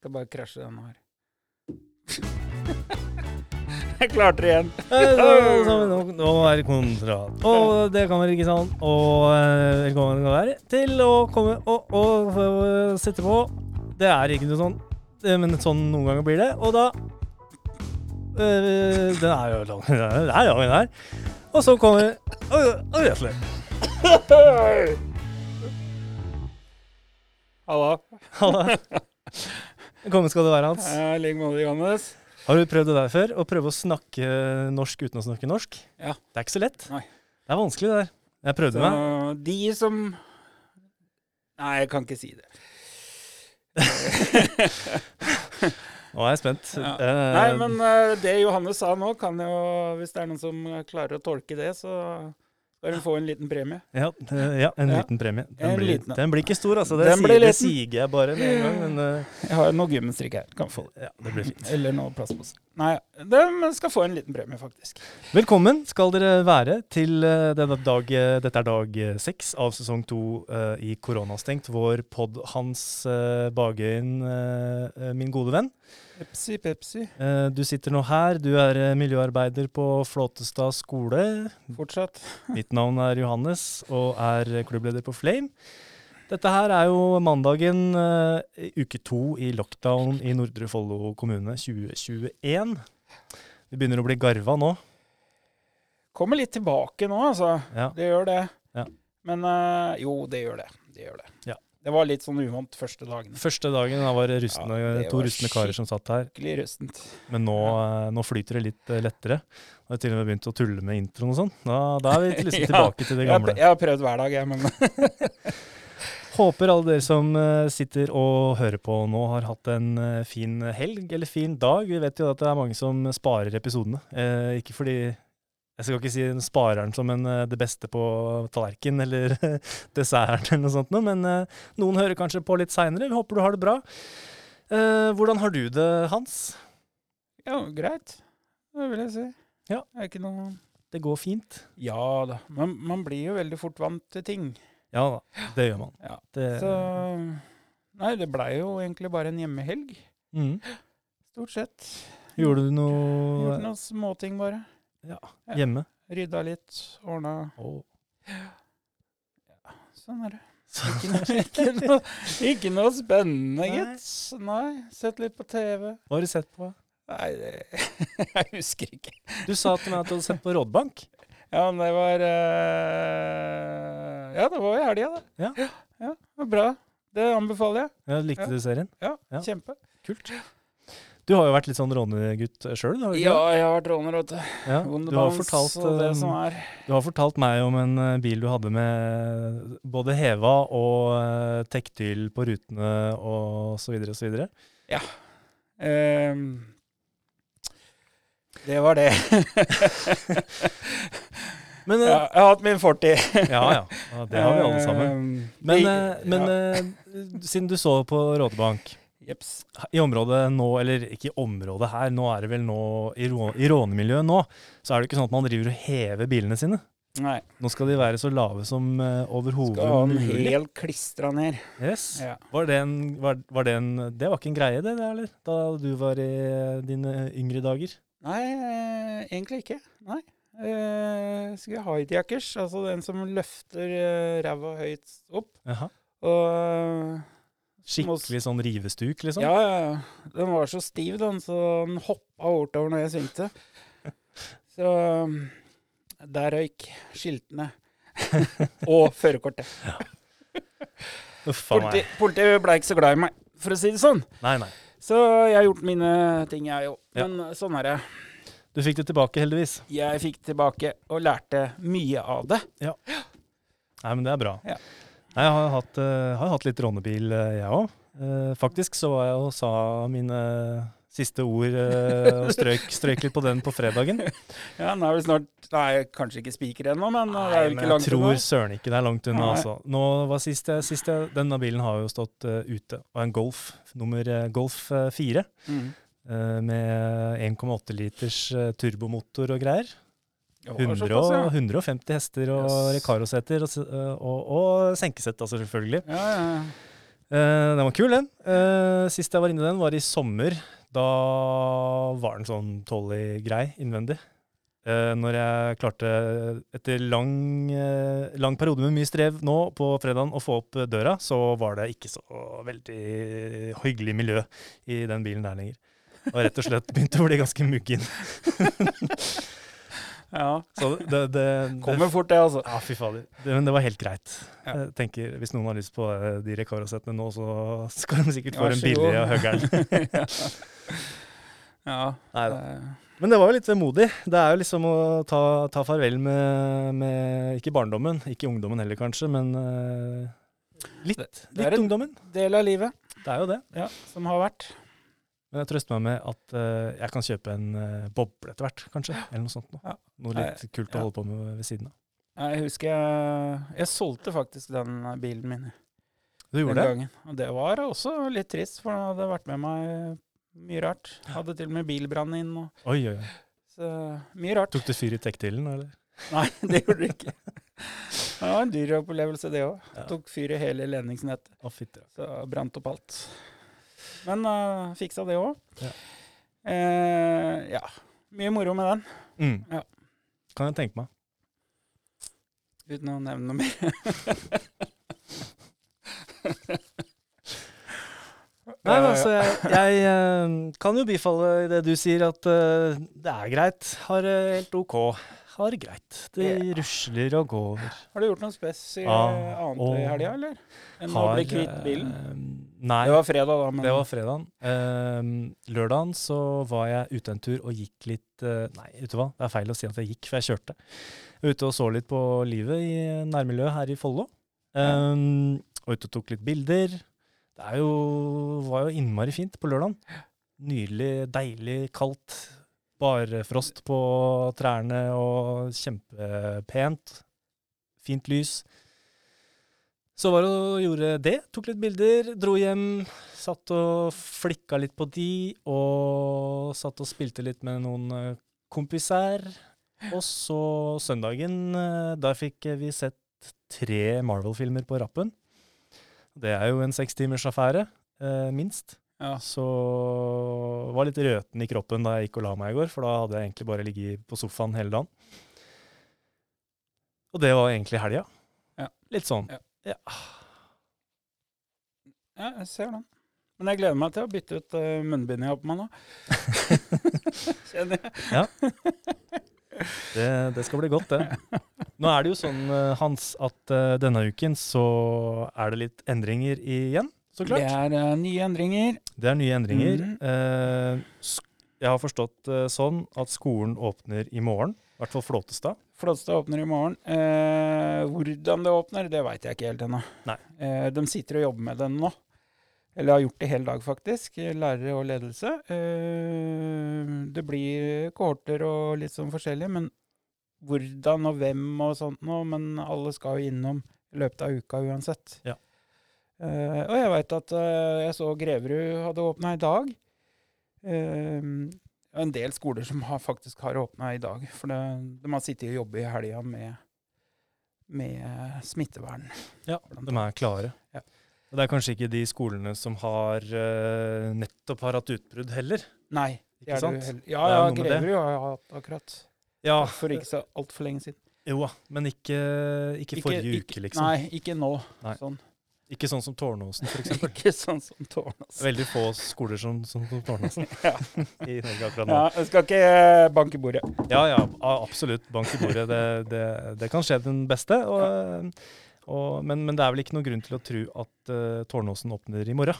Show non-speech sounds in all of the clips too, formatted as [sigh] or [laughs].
Skal bare krasje denne her. [laughs] Jeg klarte det igjen. [laughs] Så, så, nå, er det kontroll. Og det kan være ikke sånn. Og eh, velkommen skal være til å komme og, og, og sette på. Det er ikke noe sånn, eh, men sånn noen ganger blir det. Og da øh, Den er jo lang. [laughs] Det er jo den her. Og så kommer Og oi, Hallo. Halla. Halla. Velkommen skal du være, Hans. I like måte, Johannes. Har du prøvd det der før? Å prøve å snakke norsk uten å snakke norsk? Ja. Det er ikke så lett. Nei. Det er vanskelig, det der. Jeg prøvde Så meg. de som Nei, jeg kan ikke si det. [laughs] Nå er jeg spent. Ja. Eh, Nei, men eh, det Johannes sa nå, kan jo Hvis det er noen som klarer å tolke det, så skal hun få en liten premie. Ja, ja en liten premie. Den, En blir, liten. den blir ikke stor, altså. Det, sier, det siger jeg bare med en gang. Men uh, Jeg har noe gummistrikk her. Kan få det. ja, det blir fint. Eller noe plastpose. Nei, den skal få en liten premie, faktisk. Velkommen skal dere være til denne dag, eh, dette er dag seks av sesong to uh, i Koronastengt. Vår pod Hans uh, Bagøyen, min gode venn. Pepsi, Pepsi. Eh, du sitter nå her. Du er eh, miljøarbeider på Flåtestad skole. Fortsatt. [laughs] Mitt navn er Johannes og er klubbleder på Flame. Dette her er jo mandagen eh, uke to i lockdown i Nordre Follo kommune 2021. Vi begynner å bli garva nå. Kommer litt tilbake nå, altså. Ja. Det gjør det. Ja. Men jo, det gjør det. Det gjør det. Ja. Det var litt sånn uvant første dagen. Første dagen da var det rustne, Ja, det to var rustne karer som satt her. Skikkelig rustent. Men nå, ja. nå flyter det litt eh, lettere. Jeg har til og med begynt å tulle med introen og sånn. Da, da er vi [laughs] liksom Ja. tilbake til det gamle. pr- jeg har prøvd hver dag, jeg, men [laughs] Håper alle dere som eh, sitter og hører på nå, har hatt en eh, fin helg eller fin dag. Vi vet jo at det er mange som sparer episodene. Eh, ikke fordi Jeg skal ikke si spareren som en, eh, det beste på tallerken eller [laughs] desserten eller noe sånt, men eh, noen hører kanskje på litt seinere. Vi håper du har det bra. Eh, hvordan har du det, Hans? ja, greit. Det vil jeg si. Ja. Det er ikke noe Det går fint? Ja da. Man, man blir jo veldig fort vant til ting. Ja da, det gjør man. Ja. Det, Så Nei, det blei jo egentlig bare en hjemmehelg. mm. Stort sett. Gjorde du noe Gjorde noen småting, bare. Ja, Ja. hjemme? Rydda litt, ordna Å. Sånn er det. Ikke noe, ikke noe, ikke noe spennende, gitt. Nei. Sett litt på TV. Hva har du sett på? Nei, det [laughs] Jeg husker ikke. Du sa til meg at du hadde sett på Rådbank. Ja, men det var uh, Ja, det var i helga, det. Ja. ja. Det var bra. Det anbefaler jeg. Ja, likte Ja. du serien? Ja, Ja. kjempe. Kult. Du har jo vært litt sånn rånegutt sjøl, har? Ja, jeg har vært råner, vet du. Ja, du, har fortalt, og det um, som er. du har fortalt meg om en eh, bil du hadde med både heva og tektyl på rutene og så videre og så videre. Ehm, det var det. [laughs] Men, ja, eh, jeg har hatt min fortid. [laughs] ja, ja, ja. Det har vi alle sammen. Ehm, Men, eh, men ja. eh, siden du så på Rådebank Jeps. i området nå, eller ikke i området her, nå er det vel nå i, rånemiljøet nå, så er det ikke sånn at man driver og hever bilene sine. Nei. Nå skal de være så lave som uh, overhodet Skal ha den mulig. helt klistra ned. Yes. Ja. Var det, en, var, var det en Det var ikke en greie, det, det, eller? Da du var i eh, dine yngre dager? Nei, eh, egentlig ikke. Nei. Eh, ha hightjackers, altså den som løfter eh, ræva høyt opp. Aha. Og eh, Skikkelig sånn rivestuk, liksom? Ja, ja, ja. Den var så stiv, den, så den hoppa bortover når jeg svingte. [laughs] Så um, der røyk skiltene. [laughs] Og førerkortet. [laughs] Politi, politiet ble ikke så glad i meg, for å si det sånn. Nei, nei. Så jeg har gjort mine ting, jeg òg. Men ja. sånn er det. Du fikk det tilbake, heldigvis. Jeg fikk tilbake og lærte mye av det. Ja. Nei, men det er bra. Ja. Nei, jeg har hatt, eh, har hatt litt rånebil, eh, jeg òg. faktisk så var jeg og sa mine siste ord eh, og strøk, strøk litt på den på fredagen. [laughs] Ja, nå er vi snart Nei, kanskje ikke spiker ennå, men nei, det er jo ikke men unna. jeg tror søren ikke det er langt unna, altså. Nå var siste, siste Denne bilen har jo stått uh, ute. Og en Golf nummer eh, Golf eh, 4 Mm. Uh, med 1,8 liters eh, turbomotor og greier. Det var 100 150 hester og Yes. Recaro-seter og, eh, og, og senkesett, altså, selvfølgelig. Ja, ja, ja. Eh, den var kul, den. Uh, sist jeg var inne i den, var i sommer. Da var den sånn tålelig grei innvendig. Uh, når jeg klarte, etter lang, uh, lang periode med mye strev nå på fredagen, å få opp døra, så var det ikke så veldig hyggelig miljø i den bilen der lenger. Og rett og slett begynte å bli ganske muggen. [laughs] Ja. Så det, det, det, Kommer fort, det, altså. Ja, fy fader. Det, men det var helt greit. Ja. Jeg tenker, Hvis noen har lyst på eh, de Recaro-settene nå, så skal de sikkert få en billig og av høggeren. [laughs] ja. Nei da. Men det var jo litt vemodig. Det er jo liksom å ta, ta farvel med, med ikke barndommen, ikke ungdommen heller kanskje, men uh, litt, ungdommen. det er en- ungdommen. Del av livet Det er jo det. ja, som har vært. Men jeg trøster meg med at uh, jeg kan kjøpe en uh, boble etter hvert, kanskje. Eller noe sånt. Noe, Ja. noe litt kult å ja. holde på med ved siden av. Jeg husker jeg, jeg solgte faktisk den bilen min Du den gjorde det? gangen. Og det var også litt trist, for den hadde vært med meg mye rart. Hadde til og med bilbrann inn, og Oi, oi, oi. så mye rart. Tok du fyr i tektilen, eller? Nei, [laughs] det gjorde det ikke. [laughs] Det var en dyr opplevelse, det òg. Ja. Tok fyr i hele ledningsnettet. Å. Så brant opp alt. Men uh, fiksa det òg. Ja. Uh, ja. Mye moro med den, Mm. Ja. Kan jeg tenke meg. uten å nevne noe mer. [laughs] Nei, men altså, jeg, jeg eh, kan jo bifalle det du sier, at uh, det er greit. Har det helt OK. Har det greit. Det yeah. rusler og går. Har du gjort noe spes i ah, eh, annet i helga, eller? Enn å bli kvitt bilen? Nei, Det var fredag, da. Men det var fredagen. Uh, lørdagen så var jeg ute en tur og gikk litt uh, Nei, vet du hva, det er feil å si at jeg gikk, for jeg kjørte. Ute og så litt på livet i nærmiljøet her i Follo. Eh, og ute og tok litt bilder. Det er jo, var jo innmari fint på lørdagen. Nydelig, deilig, kaldt. Bare frost på trærne og kjempepent. Fint lys. Så var det og gjorde det. Tok litt bilder, dro hjem. Satt og flikka litt på de, og satt og spilte litt med noen eh, kompiser. Og så søndagen, eh, der fikk vi sett tre Marvel-filmer på rappen. Det er jo en seks timers affære, eh, minst. ja. Så var litt røten i kroppen da jeg gikk og la meg i går, for da hadde jeg egentlig bare ligget på sofaen hele dagen. Og det var egentlig helga. Ja. Litt sånn. Ja. Ja. ja, jeg ser den. Men jeg gleder meg til å bytte ut uh, munnbindet jeg har på meg nå. [laughs] Kjenner jeg. Det, det skal bli godt, det. Nå er det jo sånn, eh, Hans, at uh, denne uken så er det litt endringer igjen, så Det er uh, nye endringer. Det er nye endringer. Mm. Eh, jeg har forstått sånn at skolen åpner i morgen, i hvert fall Flåtestad. Flåtstad åpner i morgen. Eh, hvordan det åpner, det veit jeg ikke helt ennå. Eh, de sitter og jobber med det nå. Eller har gjort det hele dag, faktisk. Lærere og ledelse. Eh, det blir kohorter og litt sånn forskjellig, men hvordan og hvem og sånt nå. Men alle skal jo innom i løpet av uka uansett. Ja. Eh, og jeg veit at eh, jeg så Greverud hadde åpna i dag. Eh, en del skoler som har, faktisk har åpna i dag. For det, de har sittet og jobbet i helga med, med smittevern. Ja, de er klare. Ja. Det er kanskje ikke de skolene som har eh, nettopp har hatt utbrudd heller. Nei. det Ikke er sant? det Ja, ja. Greverud har jeg hatt akkurat. Ja, For ikke så altfor lenge siden. jo da, men ikke, ikke, forrige uke, liksom. Nei, ikke nå. Nei. Sånn. Ikke sånn som Tårnåsen, f.eks. [laughs] ikke sånn som Tårnåsen. Veldig få skoler som, som, Tårnåsen [laughs] Ja. i Norge akkurat nå. ja, jeg skal ikke eh, banke i bordet. Ja, ja, absolutt. Bank i bordet. Det, det, det kan skje den beste. Og, og, men, men det er vel ikke noen grunn til å tro at uh, Tårnåsen åpner i morgen,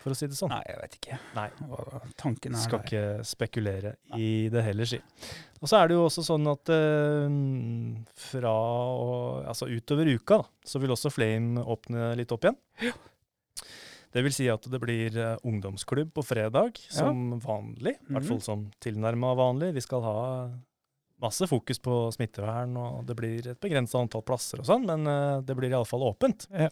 for å si det sånn. Nei, jeg vet ikke Nei. hva tanken er Skal der. ikke spekulere i det heller, si. Og så er det jo også sånn at eh, fra og, altså utover uka, da, så vil også Flame åpne litt opp igjen. Ja. Det vil si at det blir uh, ungdomsklubb på fredag som vanlig. I hvert Mhm. fall som tilnærma vanlig. Vi skal ha masse fokus på smittevern, og det blir et begrensa antall plasser og sånn, men uh, det blir iallfall åpent. Ja.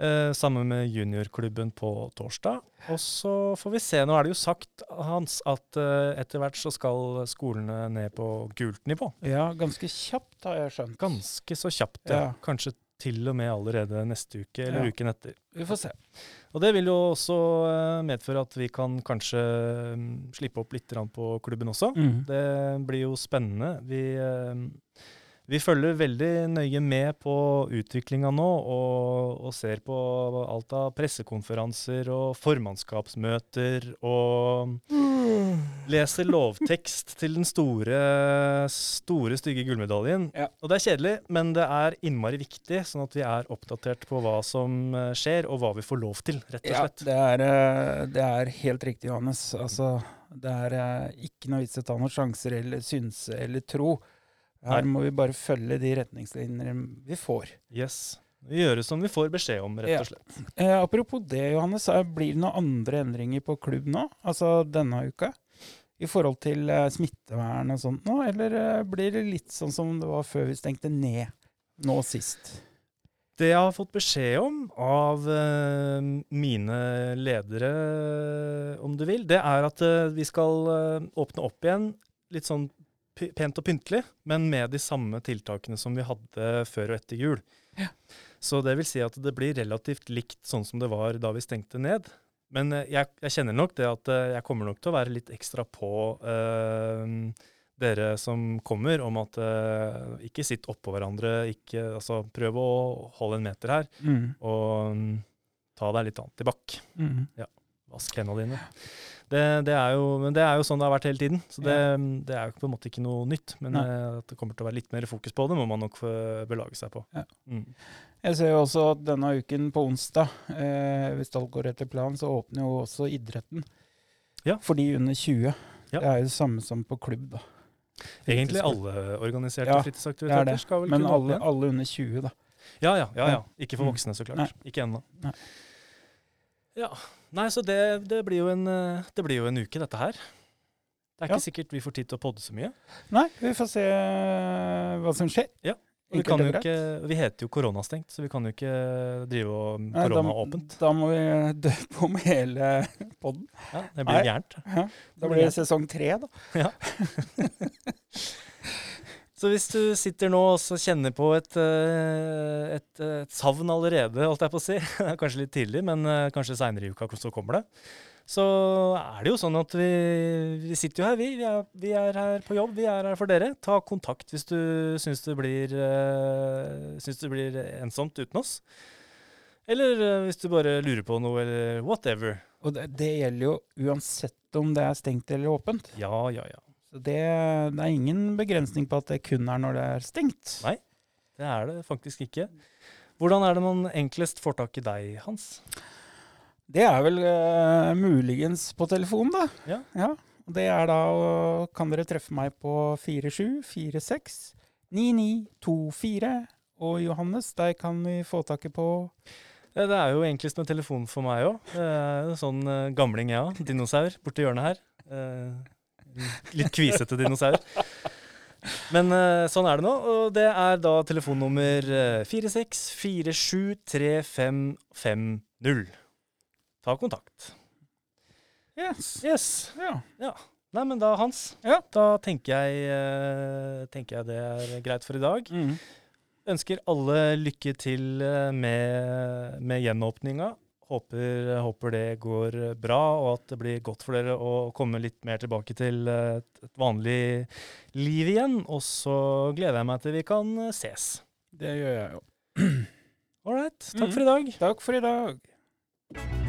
Eh, sammen med juniorklubben på torsdag. Og så får vi se. Nå er det jo sagt, Hans, at eh, etter hvert så skal skolene ned på gult nivå. Ja, ganske kjapt, har jeg skjønt. Ganske så kjapt, ja. Ja. Kanskje til og med allerede neste uke eller Ja. uken etter. Vi får se. Og det vil jo også eh, medføre at vi kan kanskje mm, slippe opp litt på klubben også. Mm. Det blir jo spennende. Vi, eh, vi følger veldig nøye med på utviklinga nå, og, og ser på alt av pressekonferanser og formannskapsmøter, og leser lovtekst til den store, store stygge gullmedaljen. Ja. Og det er kjedelig, men det er innmari viktig, sånn at vi er oppdatert på hva som eh, skjer, og hva vi får lov til, rett og Ja, slett. det er, eh, det er helt riktig, Johannes. Altså, det er eh, ikke noe vits i å ta noen sjanser eller synse eller tro. Her må vi bare følge de retningslinjer vi får. Yes. Vi gjør det som vi får beskjed om, rett og slett. Eh, apropos det, Johannes. Blir det noen andre endringer på klubb nå? Altså denne uka? I forhold til eh, smittevern og sånt nå? Eller eh, blir det litt sånn som det var før vi stengte ned nå sist? Det jeg har fått beskjed om av eh, mine ledere, om du vil, det er at eh, vi skal eh, åpne opp igjen litt sånn pent og pyntelig, men med de samme tiltakene som vi hadde før og etter jul. Ja. Så det vil si at det blir relativt likt sånn som det var da vi stengte ned. Men eh, jeg, jeg kjenner nok det at eh, jeg kommer nok til å være litt ekstra på øh, dere som kommer, om at øh, ikke sitt oppå hverandre, ikke, altså prøv å holde en meter her, Mm. og øh, ta deg litt annet i bakk. Mm. Vask hendene dine. Det, det, er jo, men det er jo sånn det har vært hele tiden, så det, det er jo på en måte ikke noe nytt. Men Nei. eh, at det kommer til å være litt mer fokus på det, må man nok belage seg på. Ja. Mm. Jeg ser jo også at denne uken på onsdag, eh, hvis alt går etter planen, så åpner jo også idretten. Ja. For de under 20. Ja. Det er jo det samme som på klubb, da. Egentlig alle organiserte Ja, fritidsaktiviteter er skal vel Men kunne Men alle, alle under 20, da. Ja, ja, ja, ja. Ja. Ikke for Mm. voksne, så klart. Nei. Ikke ennå. Ja. Nei, så det, det, blir jo en, eh, det blir jo en uke, dette her. Det er Ja. ikke sikkert vi får tid til å podde så mye. Nei, vi får se eh, hva som skjer. Ja, vi, ikke, vi heter jo koronastengt, så vi kan jo ikke drive og Nei, da, da må vi døpe om hele [laughs] podden. Ja, det blir gærent. Ja, da blir det sesong tre, da. [laughs] [laughs] Så hvis du sitter nå og kjenner på et, eh, et, et savn allerede, holdt jeg på å si, [laughs] kanskje litt tidlig, men eh, kanskje seinere i uka så kommer det, så er det jo sånn at vi, vi sitter jo her, vi. Vi er, vi er her på jobb, vi er her for dere. Ta kontakt hvis du syns det blir, eh, syns det blir ensomt uten oss. Eller eh, hvis du bare lurer på noe, eller whatever. Og det, det gjelder jo uansett om det er stengt eller åpent. Ja, ja, ja. Så det, det er ingen begrensning på at det kun er når det er stengt. Nei. Det er det faktisk ikke. Hvordan er det man enklest får tak i deg, Hans? Det er vel uh, muligens på telefon, da. Ja. ja. Det er da å- Kan dere treffe meg på 47469924? Og Johannes, deg kan vi få tak i på Ja, det er jo enklest med telefon for meg òg. Sånn uh, gamling, jeg òg. Dinosaur borti hjørnet her. Eh, litt kvisete dinosaur. Men eh, sånn er det nå. Og det er da telefonnummer uh, 46473550. Ta kontakt. Yes. Yes. Ja. Nei, men da, Hans, Ja. da tenker jeg, eh, tenker jeg det er greit for i dag. Mm. Ønsker alle lykke til eh, med, med gjenåpninga. Håper, håper det går bra, og at det blir godt for dere å komme litt mer tilbake til eh, et, et vanlig liv igjen. Og så gleder jeg meg til vi kan eh, ses. Det gjør jeg jo. Ålreit. Takk mm. for i dag. Takk for i dag.